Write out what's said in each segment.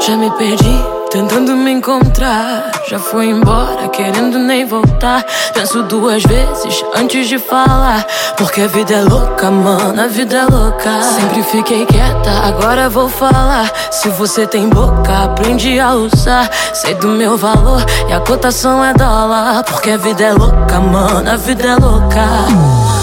Já me perdi, tentando me encontrar. Já foi embora, querendo nem voltar. Penso duas vezes antes de falar. Porque a vida é louca, mano, a vida é louca. Sempre fiquei quieta, agora vou falar. Se você tem boca, aprende a usar. Sei do meu valor e a cotação é dólar. Porque a vida é louca, mano, a vida é louca.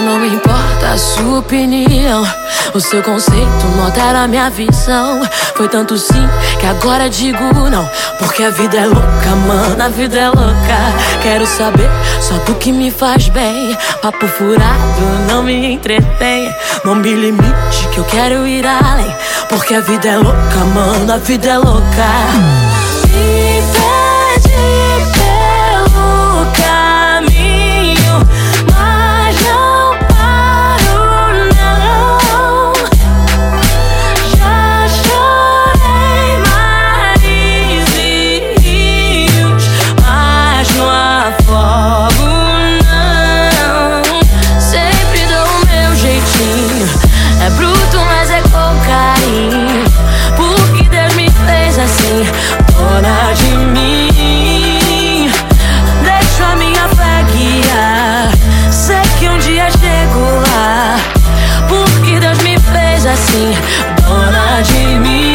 Não importa a sua opinião. O seu conceito não a minha visão. Foi tanto sim que agora digo não. Porque a vida é louca, mano, a vida é louca. Quero saber só do que me faz bem. Papo furado não me entretém. Não me limite que eu quero ir além. Porque a vida é louca, mano, a vida é louca. Assim, dona de mim.